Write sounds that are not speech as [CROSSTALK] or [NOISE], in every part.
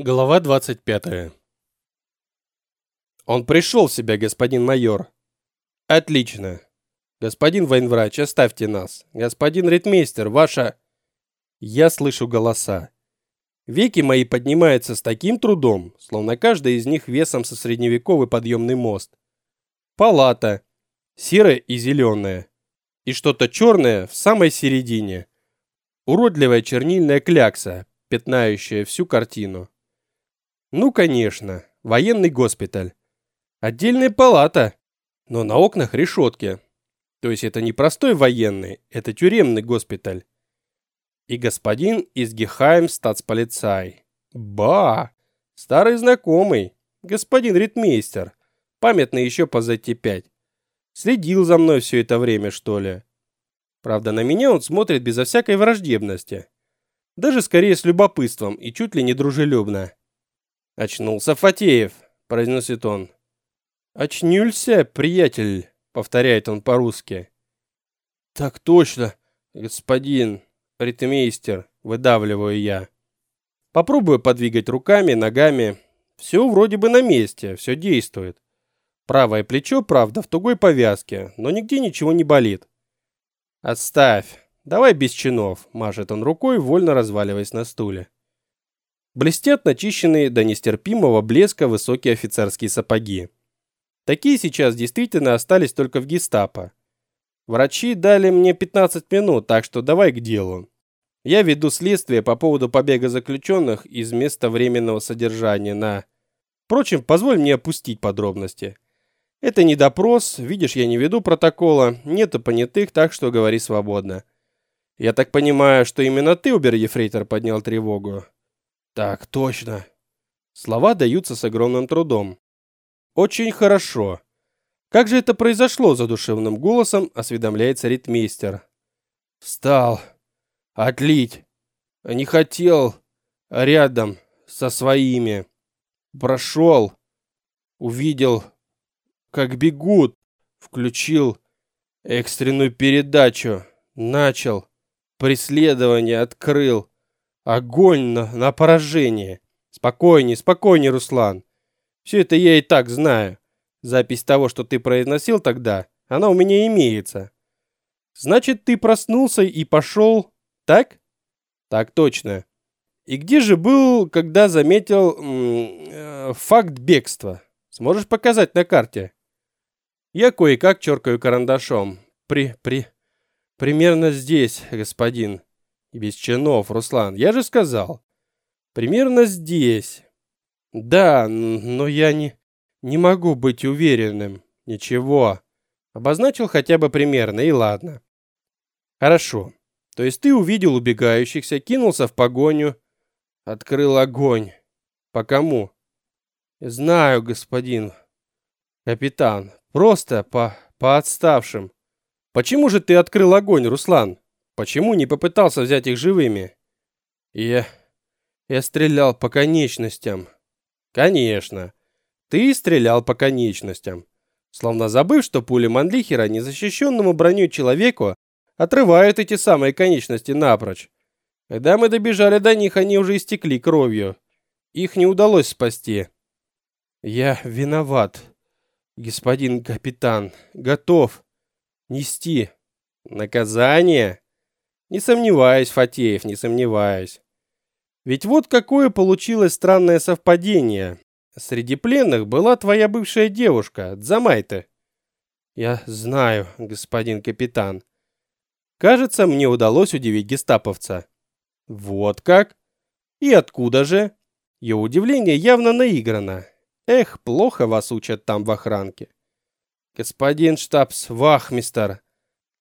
Глава 25. Он пришел в себя, господин майор. Отлично. Господин военврач, оставьте нас. Господин ритмейстер, ваша... Я слышу голоса. Веки мои поднимаются с таким трудом, словно каждый из них весом со средневековый подъемный мост. Палата. Серая и зеленая. И что-то черное в самой середине. Уродливая чернильная клякса, пятнающая всю картину. Ну, конечно, военный госпиталь. Отдельная палата, но на окнах решетки. То есть это не простой военный, это тюремный госпиталь. И господин из Гехайм стацполицай. Ба! Старый знакомый, господин ритмейстер, памятный еще по ЗТ-5. Следил за мной все это время, что ли. Правда, на меня он смотрит безо всякой враждебности. Даже скорее с любопытством и чуть ли не дружелюбно. «Очнулся Фатеев», — произносит он. «Очнюлься, приятель», — повторяет он по-русски. «Так точно, господин ритмейстер», — выдавливаю я. Попробую подвигать руками, ногами. Все вроде бы на месте, все действует. Правое плечо, правда, в тугой повязке, но нигде ничего не болит. «Отставь, давай без чинов», — машет он рукой, вольно разваливаясь на стуле. Блестят начищенные до нестерпимого блеска высокие офицерские сапоги. Такие сейчас действительно остались только в гестапо. Врачи дали мне 15 минут, так что давай к делу. Я веду следствие по поводу побега заключенных из места временного содержания на... Впрочем, позволь мне опустить подробности. Это не допрос, видишь, я не веду протокола, нету понятых, так что говори свободно. Я так понимаю, что именно ты, обер-ефрейтор, поднял тревогу. Так, точно. Слова даются с огромным трудом. Очень хорошо. Как же это произошло, задушевным голосом осведомляется ритмейстер. Встал. Отлить. Не хотел рядом со своими. Прошел. Увидел, как бегут. Включил экстренную передачу. Начал. Преследование открыл. Огонь на, на поражение. Спокойней, спокойней, Руслан. Все это я и так знаю. Запись того, что ты произносил тогда, она у меня имеется. Значит, ты проснулся и пошел, так? Так точно. И где же был, когда заметил э, факт бегства? Сможешь показать на карте? Я кое-как черкаю карандашом. При, при, примерно здесь, господин. Без чинов, Руслан, я же сказал. Примерно здесь. Да, но я не, не могу быть уверенным. Ничего. Обозначил хотя бы примерно, и ладно. Хорошо. То есть ты увидел убегающихся, кинулся в погоню, открыл огонь. По кому? Знаю, господин капитан. Просто по, по отставшим. Почему же ты открыл огонь, Руслан? Почему не попытался взять их живыми? Я... Я стрелял по конечностям. Конечно. Ты стрелял по конечностям. Словно забыв, что пули Манлихера незащищенному броней человеку отрывают эти самые конечности напрочь. Когда мы добежали до них, они уже истекли кровью. Их не удалось спасти. Я виноват, господин капитан. Готов нести наказание. Не сомневаюсь, Фатеев, не сомневаюсь. Ведь вот какое получилось странное совпадение. Среди пленных была твоя бывшая девушка, Дзамайта. Я знаю, господин капитан. Кажется, мне удалось удивить гестаповца. Вот как? И откуда же? Ее удивление явно наиграно. Эх, плохо вас учат там в охранке. Господин штабс-вахмистер.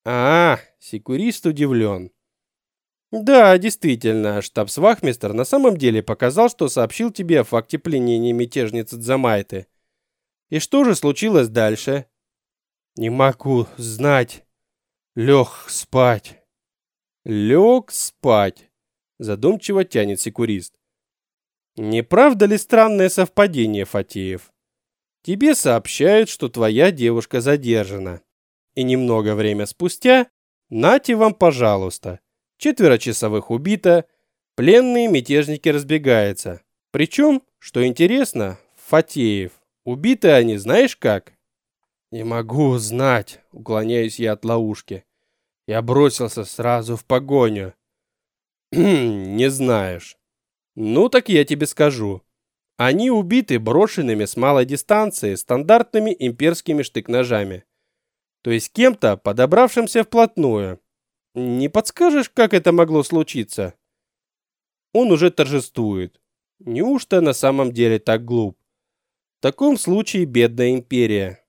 А, секурист удивлен. Да, действительно, штабс-вахмистр на самом деле показал, что сообщил тебе о факте пленения мятежницы Дзамайты. И что же случилось дальше? Не могу знать. Лег спать. Лег спать. Задумчиво тянет секурист. Не правда ли странное совпадение, Фатеев? Тебе сообщают, что твоя девушка задержана. И немного время спустя, нате вам, пожалуйста, Четверо часовых убито, пленные мятежники разбегаются. Причем, что интересно, Фатеев. Убиты они знаешь как? Не могу знать, уклоняюсь я от ловушки. Я бросился сразу в погоню. [CLEARS THROAT] Не знаешь. Ну так я тебе скажу. Они убиты брошенными с малой дистанции стандартными имперскими штык-ножами. То есть кем-то, подобравшимся вплотную. Не подскажешь, как это могло случиться? Он уже торжествует. Неужто на самом деле так глуп? В таком случае бедная империя.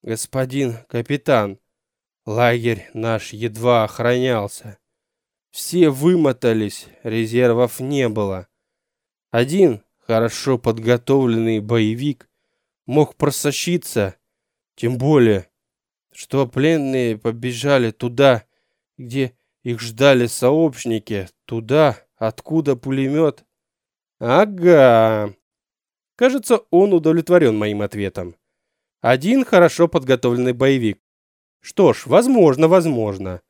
Господин капитан, лагерь наш едва охранялся. Все вымотались, резервов не было. Один хорошо подготовленный боевик мог просочиться, тем более, что пленные побежали туда, где их ждали сообщники, туда, откуда пулемет. Ага. Кажется, он удовлетворен моим ответом. Один хорошо подготовленный боевик. Что ж, возможно, возможно.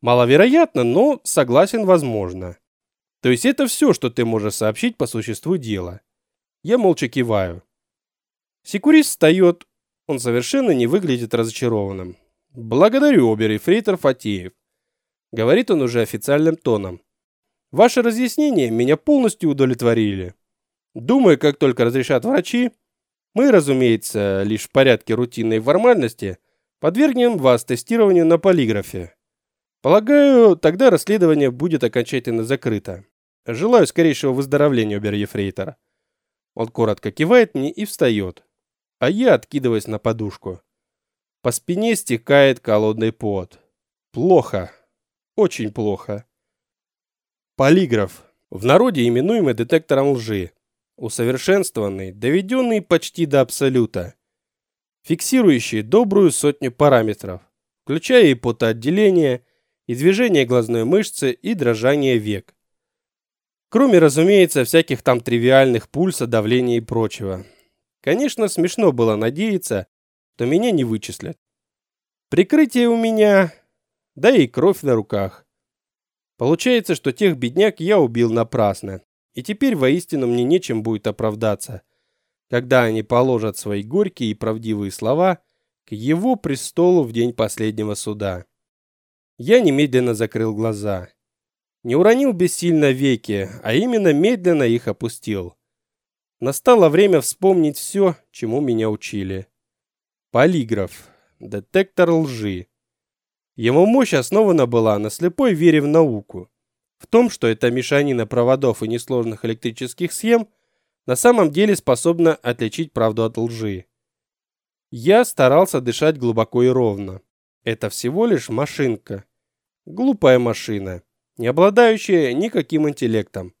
Маловероятно, но согласен, возможно. То есть это все, что ты можешь сообщить по существу дела. Я молча киваю. Секурист встает. Он совершенно не выглядит разочарованным. Благодарю, обер-ефрейтор Фатеев. Говорит он уже официальным тоном. Ваши разъяснения меня полностью удовлетворили. Думаю, как только разрешат врачи, мы, разумеется, лишь в порядке рутинной формальности, подвергнем вас тестированию на полиграфе. Полагаю, тогда расследование будет окончательно закрыто. Желаю скорейшего выздоровления, обер-ефрейтор. Он коротко кивает мне и встает, а я откидываюсь на подушку. По спине стекает холодный пот. Плохо. Очень плохо. Полиграф. В народе именуемый детектором лжи усовершенствованный, доведенный почти до абсолюта, фиксирующий добрую сотню параметров, включая и потоотделение, и движение глазной мышцы, и дрожание век. Кроме, разумеется, всяких там тривиальных пульса, давления и прочего. Конечно, смешно было надеяться, что меня не вычислят. Прикрытие у меня, да и кровь на руках. Получается, что тех бедняк я убил напрасно, и теперь воистину мне нечем будет оправдаться, когда они положат свои горькие и правдивые слова к его престолу в день последнего суда. Я немедленно закрыл глаза. Не уронил бессильно веки, а именно медленно их опустил. Настало время вспомнить все, чему меня учили. Полиграф. Детектор лжи. Его мощь основана была на слепой вере в науку в том, что эта мешанина проводов и несложных электрических схем на самом деле способна отличить правду от лжи. Я старался дышать глубоко и ровно. Это всего лишь машинка. Глупая машина, не обладающая никаким интеллектом.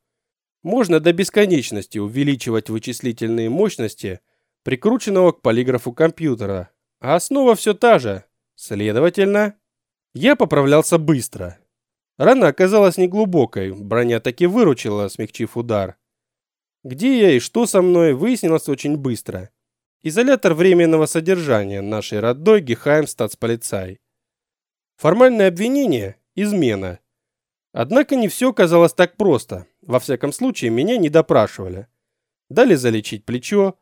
Можно до бесконечности увеличивать вычислительные мощности прикрученного к полиграфу компьютера, а основа все та же. Следовательно, я поправлялся быстро, Рана оказалась неглубокой, броня таки выручила, смягчив удар. Где я и что со мной, выяснилось очень быстро. Изолятор временного содержания нашей родной Гехаймстатсполицай. Формальное обвинение – измена. Однако не все казалось так просто. Во всяком случае, меня не допрашивали. Дали залечить плечо.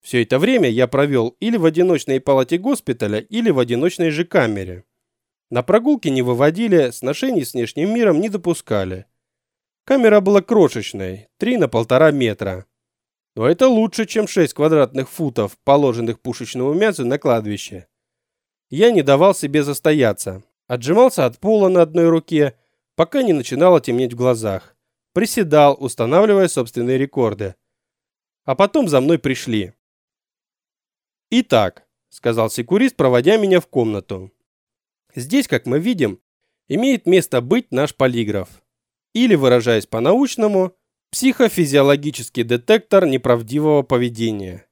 Все это время я провел или в одиночной палате госпиталя, или в одиночной же камере. На прогулки не выводили, сношений с внешним миром не допускали. Камера была крошечной, 3 на полтора метра. Но это лучше, чем 6 квадратных футов, положенных пушечному мясу на кладбище. Я не давал себе застояться. Отжимался от пола на одной руке, пока не начинало темнеть в глазах. Приседал, устанавливая собственные рекорды. А потом за мной пришли. «Итак», — сказал секурист, проводя меня в комнату. Здесь, как мы видим, имеет место быть наш полиграф. Или, выражаясь по-научному, психофизиологический детектор неправдивого поведения.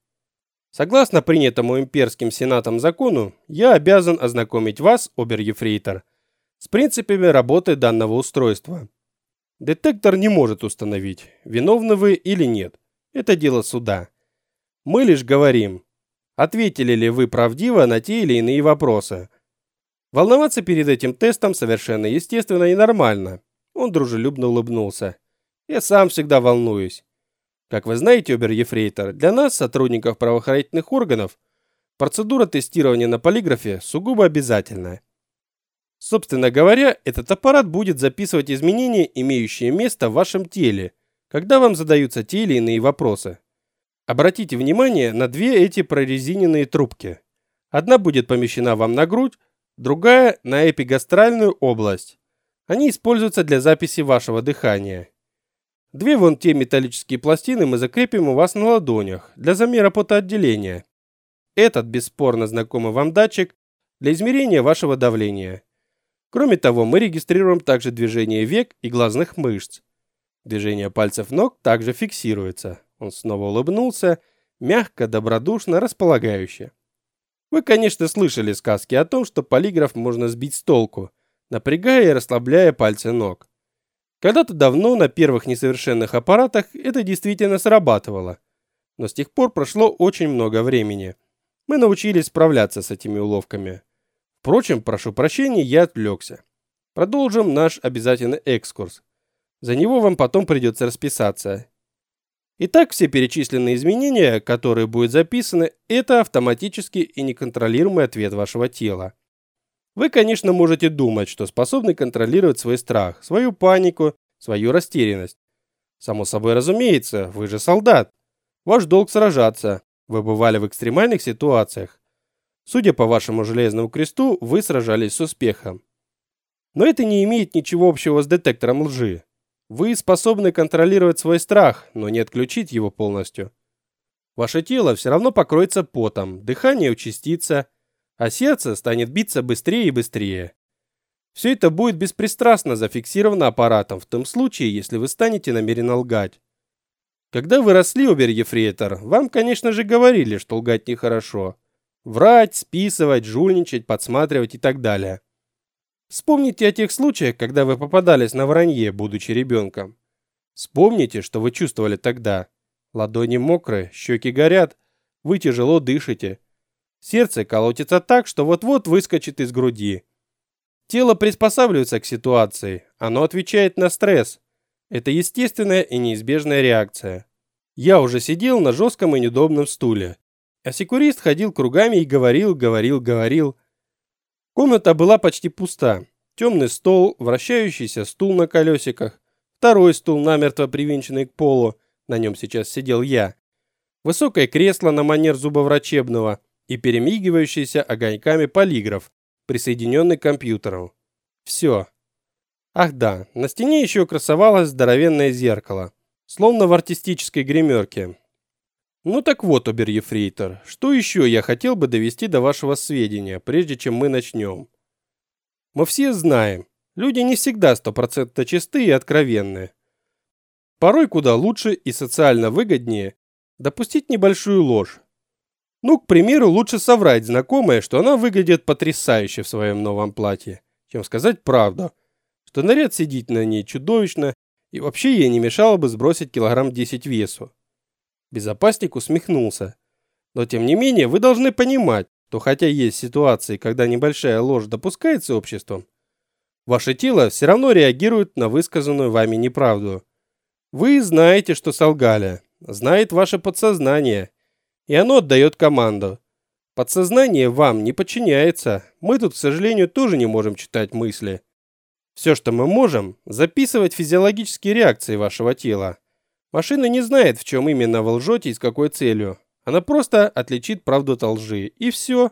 Согласно принятому имперским сенатом закону, я обязан ознакомить вас, обер-ефрейтор, с принципами работы данного устройства. Детектор не может установить, виновны вы или нет. Это дело суда. Мы лишь говорим, ответили ли вы правдиво на те или иные вопросы, Волноваться перед этим тестом совершенно естественно и нормально. Он дружелюбно улыбнулся. Я сам всегда волнуюсь. Как вы знаете, обер-ефрейтор, для нас, сотрудников правоохранительных органов, процедура тестирования на полиграфе сугубо обязательная. Собственно говоря, этот аппарат будет записывать изменения, имеющие место в вашем теле, когда вам задаются те или иные вопросы. Обратите внимание на две эти прорезиненные трубки. Одна будет помещена вам на грудь, другая на эпигастральную область. Они используются для записи вашего дыхания. Две вон те металлические пластины мы закрепим у вас на ладонях для замера потоотделения. Этот бесспорно знакомый вам датчик для измерения вашего давления. Кроме того, мы регистрируем также движение век и глазных мышц. Движение пальцев ног также фиксируется. Он снова улыбнулся, мягко, добродушно, располагающе. Вы, конечно, слышали сказки о том, что полиграф можно сбить с толку, напрягая и расслабляя пальцы ног. Когда-то давно на первых несовершенных аппаратах это действительно срабатывало. Но с тех пор прошло очень много времени. Мы научились справляться с этими уловками. Впрочем, прошу прощения, я отвлекся. Продолжим наш обязательный экскурс. За него вам потом придется расписаться. Итак, все перечисленные изменения, которые будут записаны, это автоматический и неконтролируемый ответ вашего тела. Вы, конечно, можете думать, что способны контролировать свой страх, свою панику, свою растерянность. Само собой разумеется, вы же солдат. Ваш долг сражаться. Вы бывали в экстремальных ситуациях. Судя по вашему железному кресту, вы сражались с успехом. Но это не имеет ничего общего с детектором лжи. Вы способны контролировать свой страх, но не отключить его полностью. Ваше тело все равно покроется потом, дыхание участится, а сердце станет биться быстрее и быстрее. Все это будет беспристрастно зафиксировано аппаратом в том случае, если вы станете намеренно лгать. Когда вы росли, обер-ефрейтор, вам, конечно же, говорили, что лгать нехорошо. Врать, списывать, жульничать, подсматривать и так далее. Вспомните о тех случаях, когда вы попадались на вранье, будучи ребенком. Вспомните, что вы чувствовали тогда. Ладони мокрые, щеки горят, вы тяжело дышите. Сердце колотится так, что вот-вот выскочит из груди. Тело приспосабливается к ситуации, оно отвечает на стресс. Это естественная и неизбежная реакция. Я уже сидел на жестком и неудобном стуле. А секурист ходил кругами и говорил, говорил, говорил. Комната была почти пуста. Темный стол, вращающийся стул на колесиках, второй стул, намертво привинченный к полу, на нем сейчас сидел я, высокое кресло на манер зубоврачебного и перемигивающийся огоньками полиграф, присоединенный к компьютеру. Все. Ах да, на стене еще красовалось здоровенное зеркало, словно в артистической гримерке. Ну так вот, обер-ефрейтор, что еще я хотел бы довести до вашего сведения, прежде чем мы начнем. Мы все знаем, люди не всегда стопроцентно чисты и откровенны. Порой куда лучше и социально выгоднее допустить небольшую ложь. Ну, к примеру, лучше соврать знакомой, что она выглядит потрясающе в своем новом платье, чем сказать правду, что наряд сидит на ней чудовищно и вообще ей не мешало бы сбросить килограмм 10 весу. Безопасник усмехнулся. Но тем не менее, вы должны понимать, что хотя есть ситуации, когда небольшая ложь допускается обществом, ваше тело все равно реагирует на высказанную вами неправду. Вы знаете, что солгали, знает ваше подсознание, и оно отдает команду. Подсознание вам не подчиняется. Мы тут, к сожалению, тоже не можем читать мысли. Все, что мы можем, записывать физиологические реакции вашего тела. Машина не знает, в чем именно вы лжете и с какой целью. Она просто отличит правду от лжи, и все.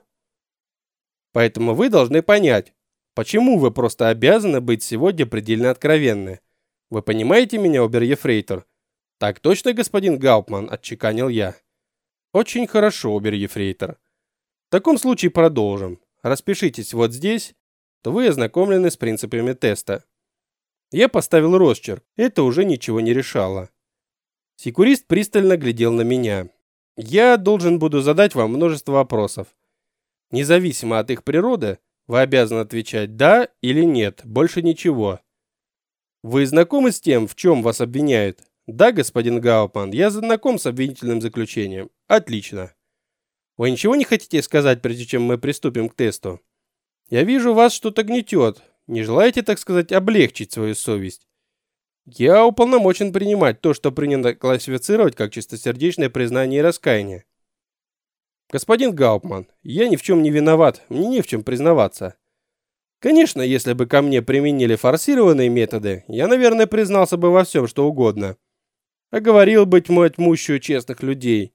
Поэтому вы должны понять, почему вы просто обязаны быть сегодня предельно откровенны. Вы понимаете меня, обер-ефрейтор? Так точно, господин Гауптман, отчеканил я. Очень хорошо, обер-ефрейтор. В таком случае продолжим. Распишитесь вот здесь, то вы ознакомлены с принципами теста. Я поставил росчерк. Это уже ничего не решало. Секурист пристально глядел на меня. Я должен буду задать вам множество вопросов. Независимо от их природы, вы обязаны отвечать «да» или «нет», больше ничего. Вы знакомы с тем, в чем вас обвиняют? Да, господин Гаупман, я знаком с обвинительным заключением. Отлично. Вы ничего не хотите сказать, прежде чем мы приступим к тесту? Я вижу, вас что-то гнетет. Не желаете, так сказать, облегчить свою совесть? Я уполномочен принимать то, что принято классифицировать как чистосердечное признание и раскаяние. Господин Гауптман, я ни в чем не виноват, мне не в чем признаваться. Конечно, если бы ко мне применили форсированные методы, я, наверное, признался бы во всем, что угодно. А говорил, быть мой тьмущую честных людей.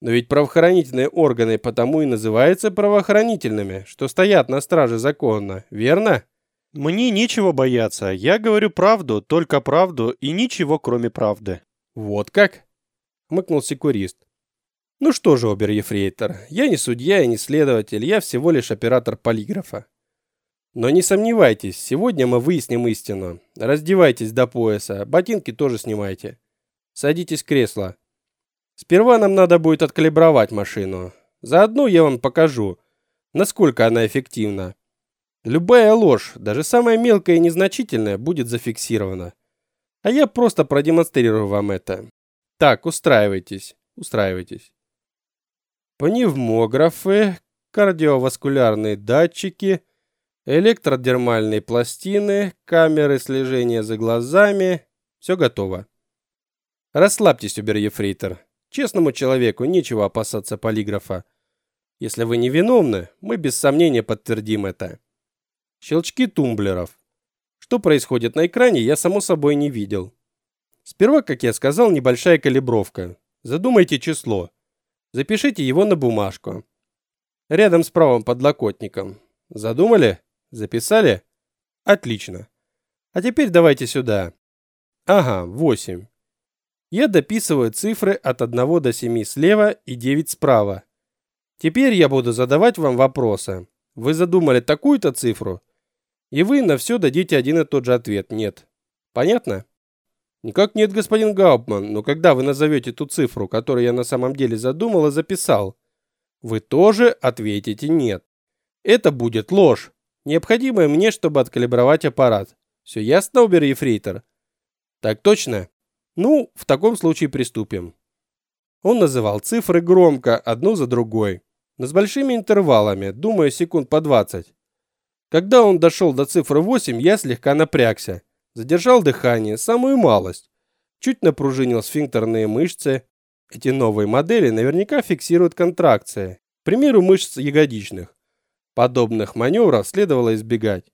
Но ведь правоохранительные органы потому и называются правоохранительными, что стоят на страже закона, верно? Мне нечего бояться. Я говорю правду, только правду и ничего, кроме правды. Вот как? хмыкнул секурист. Ну что же, обер-ефрейтор, я не судья и не следователь, я всего лишь оператор полиграфа. Но не сомневайтесь, сегодня мы выясним истину. Раздевайтесь до пояса, ботинки тоже снимайте. Садитесь в кресло. Сперва нам надо будет откалибровать машину. Заодно я вам покажу, насколько она эффективна. Любая ложь, даже самая мелкая и незначительная, будет зафиксирована. А я просто продемонстрирую вам это. Так, устраивайтесь, устраивайтесь. Пневмографы, кардиоваскулярные датчики, электродермальные пластины, камеры слежения за глазами. Все готово. Расслабьтесь, обер-ефрейтор. Честному человеку нечего опасаться полиграфа. Если вы невиновны, мы без сомнения подтвердим это. Щелчки тумблеров. Что происходит на экране, я само собой не видел. Сперва, как я сказал, небольшая калибровка. Задумайте число. Запишите его на бумажку. Рядом с правым подлокотником. Задумали? Записали? Отлично. А теперь давайте сюда. Ага, 8. Я дописываю цифры от 1 до 7 слева и 9 справа. Теперь я буду задавать вам вопросы. Вы задумали такую-то цифру? И вы на все дадите один и тот же ответ «нет». Понятно? Никак нет, господин Гауптман, но когда вы назовете ту цифру, которую я на самом деле задумал и записал, вы тоже ответите «нет». Это будет ложь, необходимая мне, чтобы откалибровать аппарат. Все ясно, обер-ефрейтор? Так точно? Ну, в таком случае приступим. Он называл цифры громко, одну за другой, но с большими интервалами, думаю, секунд по 20. Когда он дошел до цифры 8, я слегка напрягся. Задержал дыхание, самую малость. Чуть напружинил сфинктерные мышцы. Эти новые модели наверняка фиксируют контракции. К примеру, мышц ягодичных. Подобных маневров следовало избегать.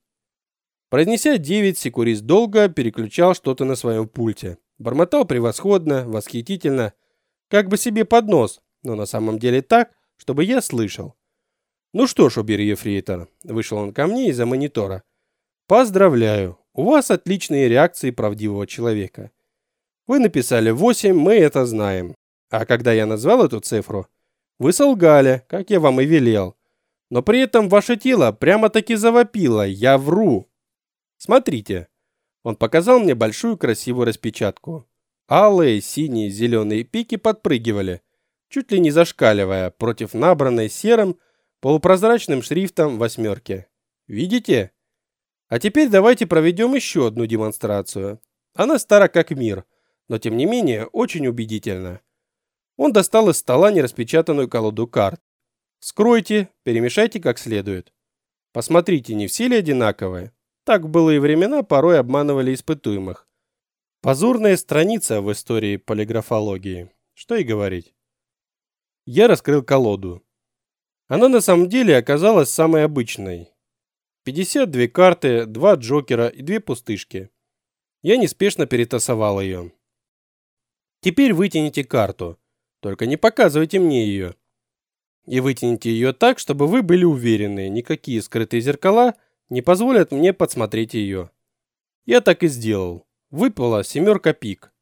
Произнеся 9, секурист долго переключал что-то на своем пульте. Бормотал превосходно, восхитительно, как бы себе под нос, но на самом деле так, чтобы я слышал. Ну что ж, обер-ефрейтор, вышел он ко мне из-за монитора. Поздравляю, у вас отличные реакции правдивого человека. Вы написали 8, мы это знаем. А когда я назвал эту цифру, вы солгали, как я вам и велел. Но при этом ваше тело прямо-таки завопило «Я вру!». Смотрите. Он показал мне большую красивую распечатку. Алые, синие, зеленые пики подпрыгивали, чуть ли не зашкаливая против набранной серым, полупрозрачным шрифтом восьмерки. Видите? А теперь давайте проведем еще одну демонстрацию. Она стара как мир, но тем не менее очень убедительна. Он достал из стола нераспечатанную колоду карт. Скройте, перемешайте как следует. Посмотрите, не все ли одинаковые. Так в былые времена порой обманывали испытуемых. Позорная страница в истории полиграфологии. Что и говорить. Я раскрыл колоду. Она на самом деле оказалась самой обычной. 52 карты, два джокера и две пустышки. Я неспешно перетасовал ее. Теперь вытяните карту. Только не показывайте мне ее. И вытяните ее так, чтобы вы были уверены, никакие скрытые зеркала не позволят мне подсмотреть ее. Я так и сделал. Выпала семерка пик.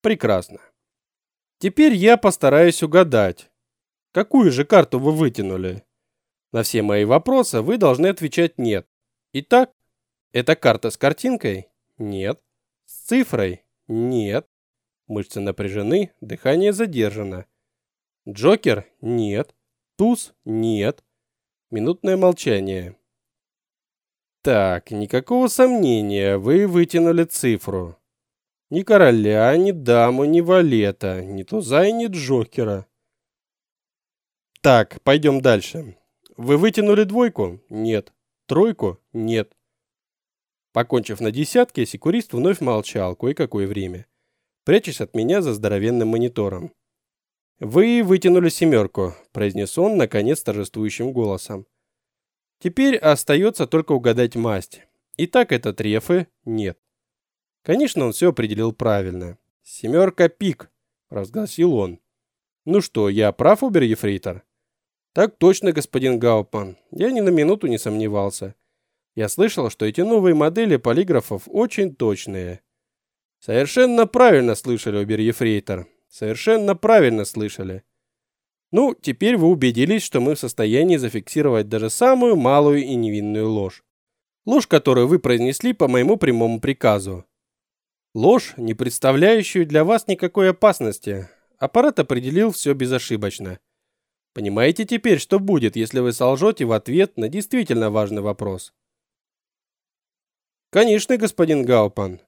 Прекрасно. Теперь я постараюсь угадать, Какую же карту вы вытянули? На все мои вопросы вы должны отвечать нет. Итак, это карта с картинкой? Нет. С цифрой? Нет. Мышцы напряжены, дыхание задержано. Джокер? Нет. Туз? Нет. Минутное молчание. Так, никакого сомнения, вы вытянули цифру. Ни короля, ни даму, ни валета, ни туза и ни джокера. Так, пойдем дальше. Вы вытянули двойку? Нет. Тройку? Нет. Покончив на десятке, секурист вновь молчал кое-какое время, прячась от меня за здоровенным монитором. «Вы вытянули семерку», – произнес он, наконец, торжествующим голосом. «Теперь остается только угадать масть. Итак, это трефы? Нет. Конечно, он все определил правильно. «Семерка пик», – разгласил он. «Ну что, я прав, обер-ефрейтор?» «Так точно, господин Гаупман. Я ни на минуту не сомневался. Я слышал, что эти новые модели полиграфов очень точные». «Совершенно правильно слышали, обер-ефрейтор. Совершенно правильно слышали. Ну, теперь вы убедились, что мы в состоянии зафиксировать даже самую малую и невинную ложь. Ложь, которую вы произнесли по моему прямому приказу. Ложь, не представляющую для вас никакой опасности. Аппарат определил все безошибочно. Понимаете теперь, что будет, если вы солжете в ответ на действительно важный вопрос? Конечно, господин Гаупан.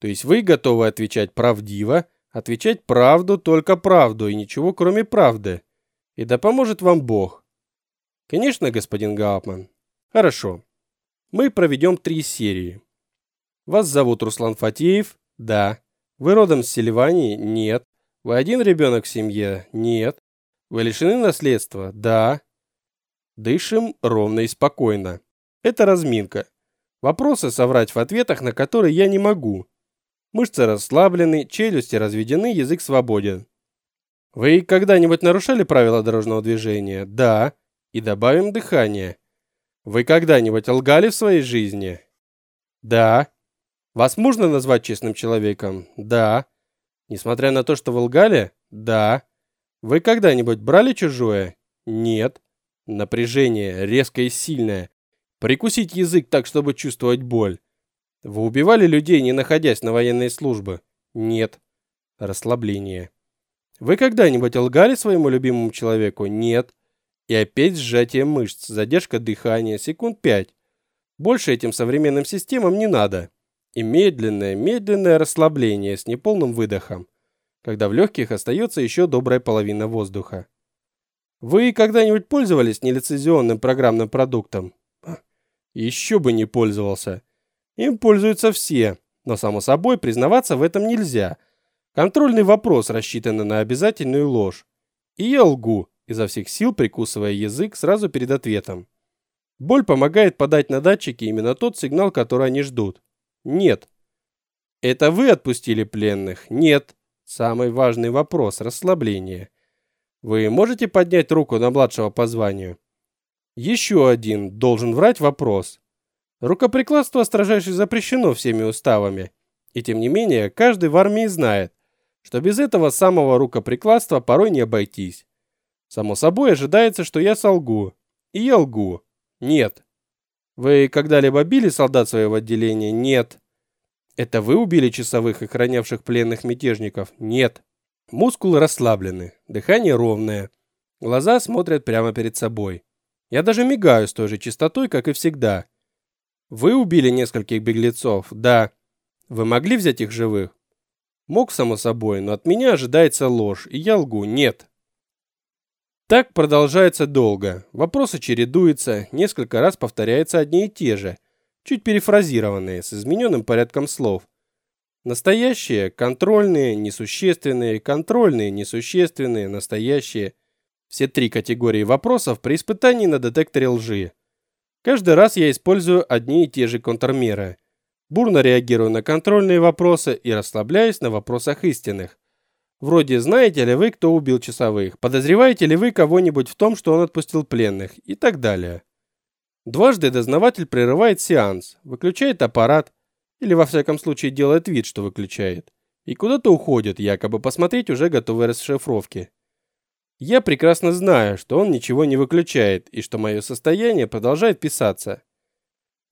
То есть вы готовы отвечать правдиво, отвечать правду, только правду и ничего кроме правды. И да поможет вам Бог. Конечно, господин Гаупман. Хорошо. Мы проведем три серии. Вас зовут Руслан Фатеев? Да. Вы родом с Сильвании? Нет. Вы один ребенок в семье? Нет. Вы лишены наследства? Да. Дышим ровно и спокойно. Это разминка. Вопросы соврать в ответах, на которые я не могу. Мышцы расслаблены, челюсти разведены, язык свободен. Вы когда-нибудь нарушали правила дорожного движения? Да. И добавим дыхание. Вы когда-нибудь лгали в своей жизни? Да. Вас можно назвать честным человеком? Да. Несмотря на то, что вы лгали? Да. Вы когда-нибудь брали чужое? Нет. Напряжение резкое и сильное. Прикусить язык так, чтобы чувствовать боль. Вы убивали людей, не находясь на военной службе? Нет. Расслабление. Вы когда-нибудь лгали своему любимому человеку? Нет. И опять сжатие мышц, задержка дыхания, секунд пять. Больше этим современным системам не надо. И медленное, медленное расслабление с неполным выдохом, когда в легких остается еще добрая половина воздуха. Вы когда-нибудь пользовались нелицензионным программным продуктом? Еще бы не пользовался. Им пользуются все, но само собой признаваться в этом нельзя. Контрольный вопрос рассчитан на обязательную ложь. И я лгу, изо всех сил прикусывая язык сразу перед ответом. Боль помогает подать на датчики именно тот сигнал, который они ждут. Нет. Это вы отпустили пленных? Нет. Самый важный вопрос расслабление. Вы можете поднять руку на младшего по званию? Еще один должен врать вопрос. Рукоприкладство строжайше запрещено всеми уставами. И тем не менее, каждый в армии знает, что без этого самого рукоприкладства порой не обойтись. Само собой ожидается, что я солгу. И я лгу. Нет. Вы когда-либо били солдат своего отделения? Нет. Это вы убили часовых, охранявших пленных мятежников? Нет. Мускулы расслаблены, дыхание ровное. Глаза смотрят прямо перед собой. Я даже мигаю с той же частотой, как и всегда. Вы убили нескольких беглецов, да. Вы могли взять их живых? Мог, само собой, но от меня ожидается ложь, и я лгу, нет. Так продолжается долго. Вопросы чередуются, несколько раз повторяются одни и те же, чуть перефразированные, с измененным порядком слов. Настоящие, контрольные, несущественные, контрольные, несущественные, настоящие. Все три категории вопросов при испытании на детекторе лжи. Каждый раз я использую одни и те же контрмеры. Бурно реагирую на контрольные вопросы и расслабляюсь на вопросах истинных. Вроде знаете ли вы, кто убил часовых? Подозреваете ли вы кого-нибудь в том, что он отпустил пленных? И так далее. Дважды дознаватель прерывает сеанс, выключает аппарат, или во всяком случае делает вид, что выключает, и куда-то уходит, якобы посмотреть уже готовые расшифровки. Я прекрасно знаю, что он ничего не выключает и что мое состояние продолжает писаться.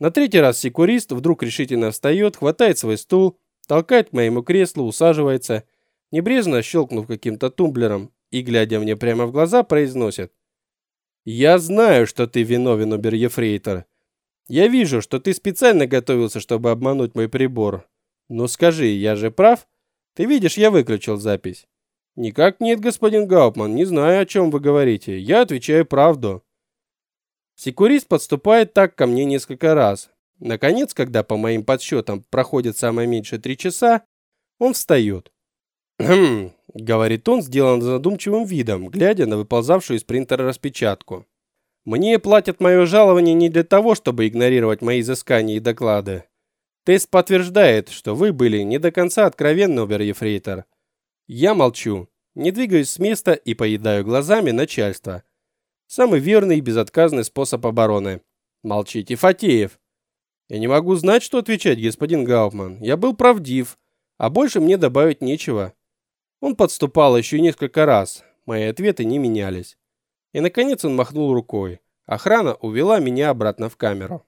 На третий раз секурист вдруг решительно встает, хватает свой стул, толкает к моему креслу, усаживается, небрежно щелкнув каким-то тумблером и, глядя мне прямо в глаза, произносит. «Я знаю, что ты виновен, обер-ефрейтор. Я вижу, что ты специально готовился, чтобы обмануть мой прибор. Но скажи, я же прав? Ты видишь, я выключил запись. Никак нет, господин Гаупман, не знаю, о чем вы говорите. Я отвечаю правду. Секурист подступает так ко мне несколько раз. Наконец, когда по моим подсчетам проходит самое меньше три часа, он встает. «Хм», — говорит он, сделан задумчивым видом, глядя на выползавшую из принтера распечатку. «Мне платят мое жалование не для того, чтобы игнорировать мои изыскания и доклады. Тест подтверждает, что вы были не до конца откровенны, обер-ефрейтор. Я молчу, не двигаюсь с места и поедаю глазами начальство. Самый верный и безотказный способ обороны. Молчите, Фатеев. Я не могу знать, что отвечать, господин Гауптман. Я был правдив, а больше мне добавить нечего. Он подступал еще несколько раз. Мои ответы не менялись. И наконец он махнул рукой. Охрана увела меня обратно в камеру.